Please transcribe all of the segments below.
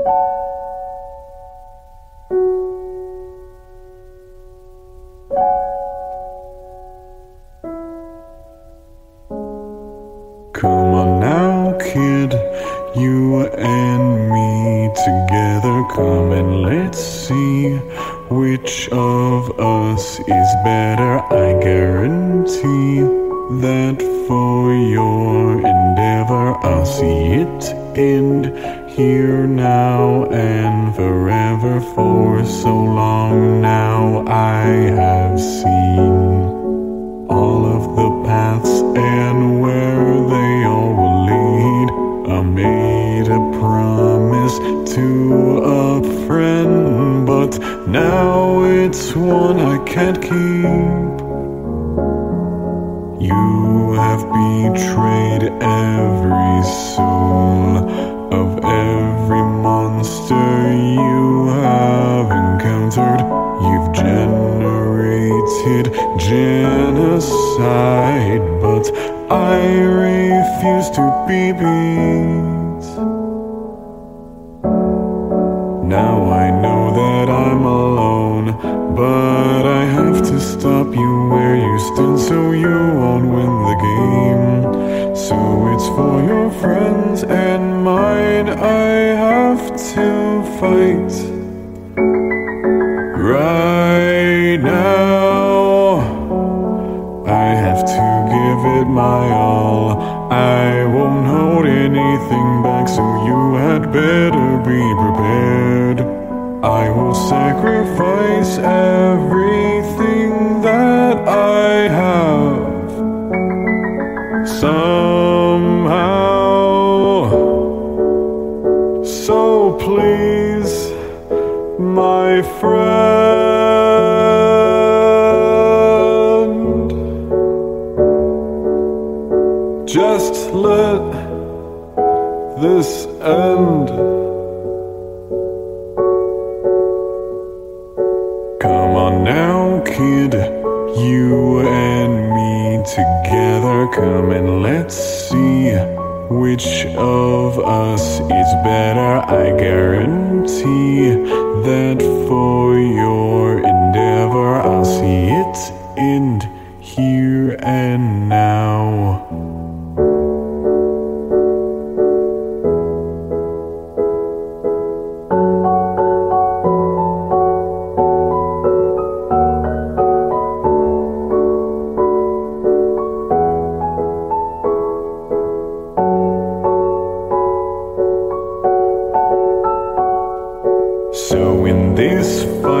Come on now, kid, you and me together. Come and let's see which of us is better. I guarantee that for your endeavor, I'll see it end here now and forever. For so long now, I have seen all of the paths and where they all will lead. I made a promise to a friend, but now it's one I can't keep. You have betrayed every soul of every monster you have encountered. You've generated genocide, but I refuse to be beat. Now I know stand so you won't win the game. So it's for your friends and mine I have to fight. Right now, I have to give it my all. I won't hold anything back, so you had better be prepared. I will sacrifice everything just let this end. Come on now, kid, you and me together. Come and let's see which of us is better. I guarantee that for your endeavor, I'll see it end here and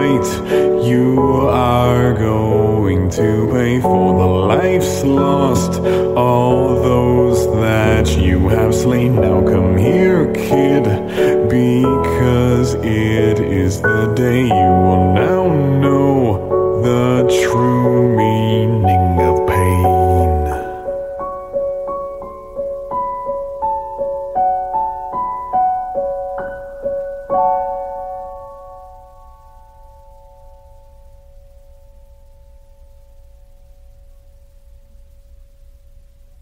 you are going to pay for the lives lost, all those that you have slain. Now